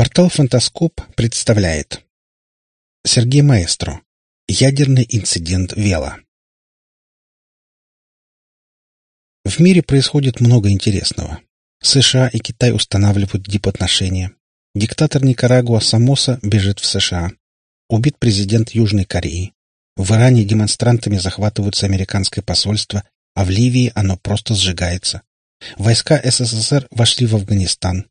Портал «Фантаскоп» представляет Сергей Маэстро Ядерный инцидент Вела В мире происходит много интересного. США и Китай устанавливают дипотношения. Диктатор Никарагуа Самоса бежит в США. Убит президент Южной Кореи. В Иране демонстрантами захватываются американское посольство, а в Ливии оно просто сжигается. Войска СССР вошли в Афганистан.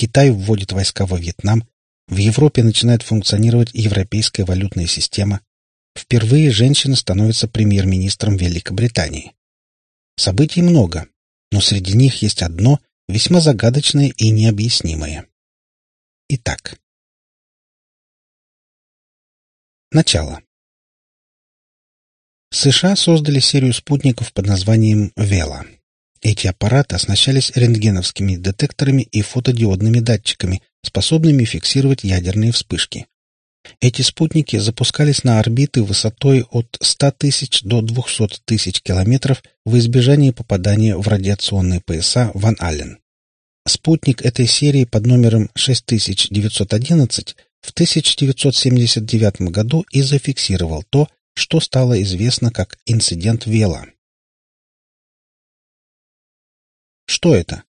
Китай вводит войска во Вьетнам. В Европе начинает функционировать европейская валютная система. Впервые женщина становится премьер-министром Великобритании. Событий много, но среди них есть одно весьма загадочное и необъяснимое. Итак. Начало. США создали серию спутников под названием «Вела». Эти аппараты оснащались рентгеновскими детекторами и фотодиодными датчиками, способными фиксировать ядерные вспышки. Эти спутники запускались на орбиты высотой от 100 тысяч до 200 тысяч километров в избежании попадания в радиационные пояса Ван Аллен. Спутник этой серии под номером 6911 в 1979 году и зафиксировал то, что стало известно как инцидент Вела. Что это?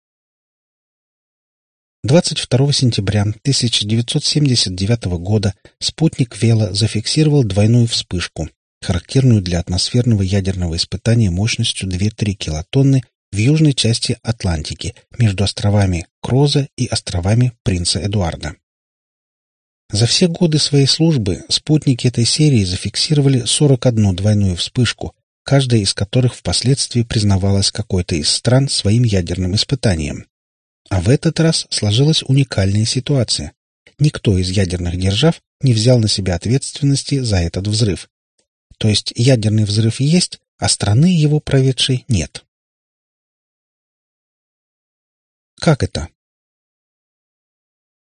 22 сентября 1979 года спутник Вела зафиксировал двойную вспышку, характерную для атмосферного ядерного испытания мощностью 2-3 килотонны в южной части Атлантики между островами Кроза и островами Принца Эдуарда. За все годы своей службы спутники этой серии зафиксировали 41 двойную вспышку, каждая из которых впоследствии признавалась какой-то из стран своим ядерным испытанием. А в этот раз сложилась уникальная ситуация. Никто из ядерных держав не взял на себя ответственности за этот взрыв. То есть ядерный взрыв есть, а страны его проведшей нет. Как это?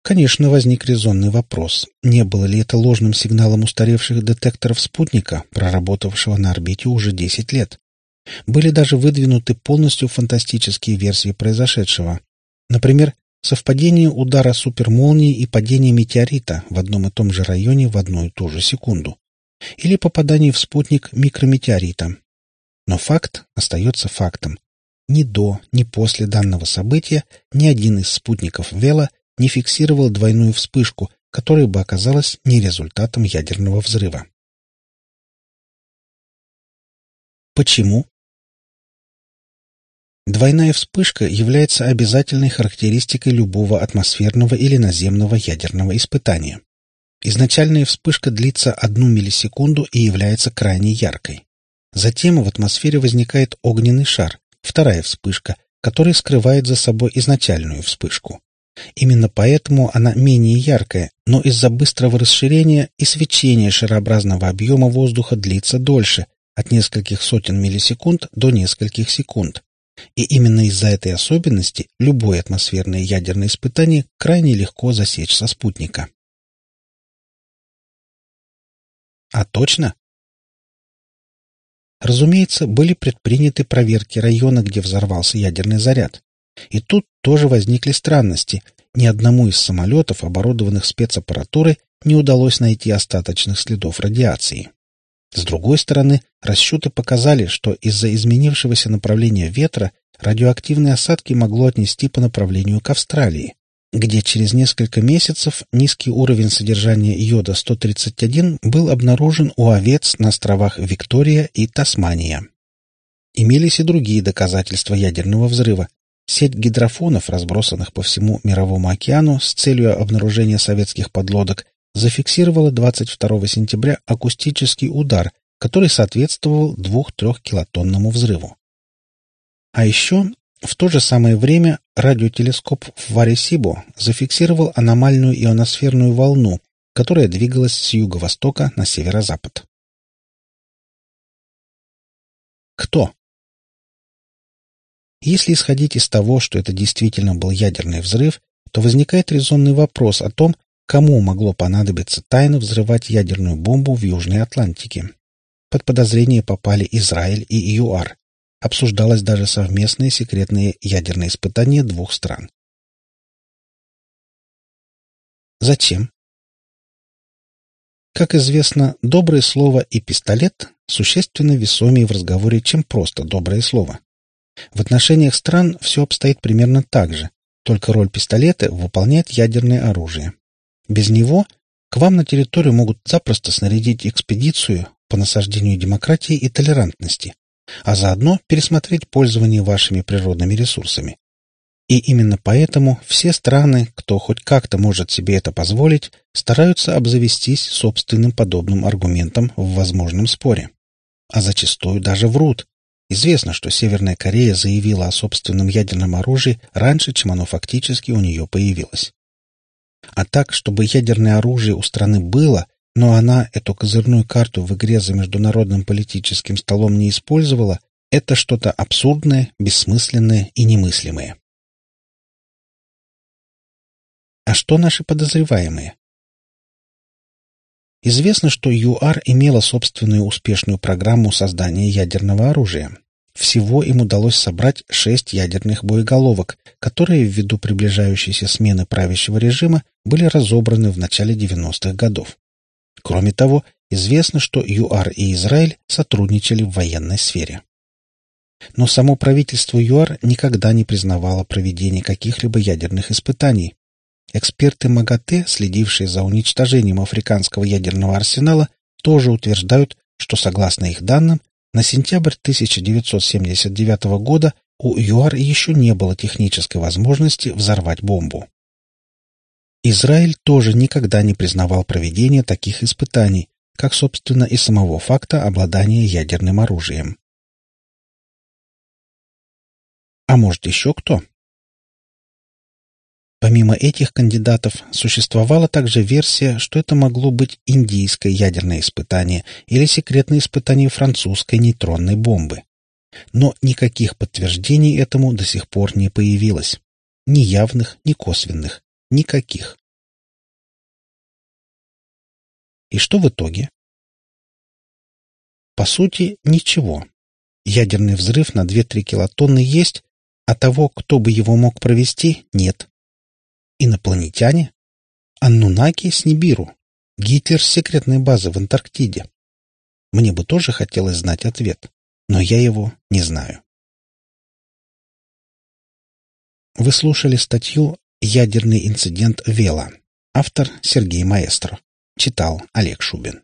Конечно, возник резонный вопрос, не было ли это ложным сигналом устаревших детекторов спутника, проработавшего на орбите уже 10 лет. Были даже выдвинуты полностью фантастические версии произошедшего. Например, совпадение удара супермолнии и падения метеорита в одном и том же районе в одну и ту же секунду. Или попадание в спутник микрометеорита. Но факт остается фактом. Ни до, ни после данного события ни один из спутников Вела не фиксировал двойную вспышку, которая бы оказалась не результатом ядерного взрыва. Почему? Двойная вспышка является обязательной характеристикой любого атмосферного или наземного ядерного испытания. Изначальная вспышка длится одну миллисекунду и является крайне яркой. Затем в атмосфере возникает огненный шар, вторая вспышка, который скрывает за собой изначальную вспышку. Именно поэтому она менее яркая, но из-за быстрого расширения и свечения шарообразного объема воздуха длится дольше, от нескольких сотен миллисекунд до нескольких секунд. И именно из-за этой особенности любое атмосферное ядерное испытание крайне легко засечь со спутника. А точно? Разумеется, были предприняты проверки района, где взорвался ядерный заряд. И тут тоже возникли странности. Ни одному из самолетов, оборудованных спецаппаратурой, не удалось найти остаточных следов радиации. С другой стороны, расчеты показали, что из-за изменившегося направления ветра радиоактивные осадки могло отнести по направлению к Австралии, где через несколько месяцев низкий уровень содержания йода-131 был обнаружен у овец на островах Виктория и Тасмания. Имелись и другие доказательства ядерного взрыва, Сеть гидрофонов, разбросанных по всему Мировому океану с целью обнаружения советских подлодок, зафиксировала 22 сентября акустический удар, который соответствовал 2-3 килотонному взрыву. А еще в то же самое время радиотелескоп в Варесибо зафиксировал аномальную ионосферную волну, которая двигалась с юго-востока на северо-запад. Кто? Если исходить из того, что это действительно был ядерный взрыв, то возникает резонный вопрос о том, кому могло понадобиться тайно взрывать ядерную бомбу в Южной Атлантике. Под подозрение попали Израиль и ЮАР. Обсуждалось даже совместное секретное ядерное испытание двух стран. Зачем? Как известно, доброе слово и пистолет существенно весомее в разговоре, чем просто доброе слово. В отношениях стран все обстоит примерно так же, только роль пистолета выполняет ядерное оружие. Без него к вам на территорию могут запросто снарядить экспедицию по насаждению демократии и толерантности, а заодно пересмотреть пользование вашими природными ресурсами. И именно поэтому все страны, кто хоть как-то может себе это позволить, стараются обзавестись собственным подобным аргументом в возможном споре. А зачастую даже врут. Известно, что Северная Корея заявила о собственном ядерном оружии раньше, чем оно фактически у нее появилось. А так, чтобы ядерное оружие у страны было, но она эту козырную карту в игре за международным политическим столом не использовала, это что-то абсурдное, бессмысленное и немыслимое. А что наши подозреваемые? Известно, что ЮАР имела собственную успешную программу создания ядерного оружия. Всего им удалось собрать шесть ядерных боеголовок, которые ввиду приближающейся смены правящего режима были разобраны в начале 90-х годов. Кроме того, известно, что ЮАР и Израиль сотрудничали в военной сфере. Но само правительство ЮАР никогда не признавало проведение каких-либо ядерных испытаний, Эксперты МАГАТЭ, следившие за уничтожением африканского ядерного арсенала, тоже утверждают, что, согласно их данным, на сентябрь 1979 года у ЮАР еще не было технической возможности взорвать бомбу. Израиль тоже никогда не признавал проведение таких испытаний, как, собственно, и самого факта обладания ядерным оружием. А может, еще кто? Помимо этих кандидатов, существовала также версия, что это могло быть индийское ядерное испытание или секретное испытание французской нейтронной бомбы. Но никаких подтверждений этому до сих пор не появилось. Ни явных, ни косвенных. Никаких. И что в итоге? По сути, ничего. Ядерный взрыв на 2-3 килотонны есть, а того, кто бы его мог провести, нет. Инопланетяне? Аннунаки с Нибиру? Гитлер с секретной базы в Антарктиде? Мне бы тоже хотелось знать ответ, но я его не знаю. Вы слушали статью «Ядерный инцидент Вела». Автор Сергей Маэстро. Читал Олег Шубин.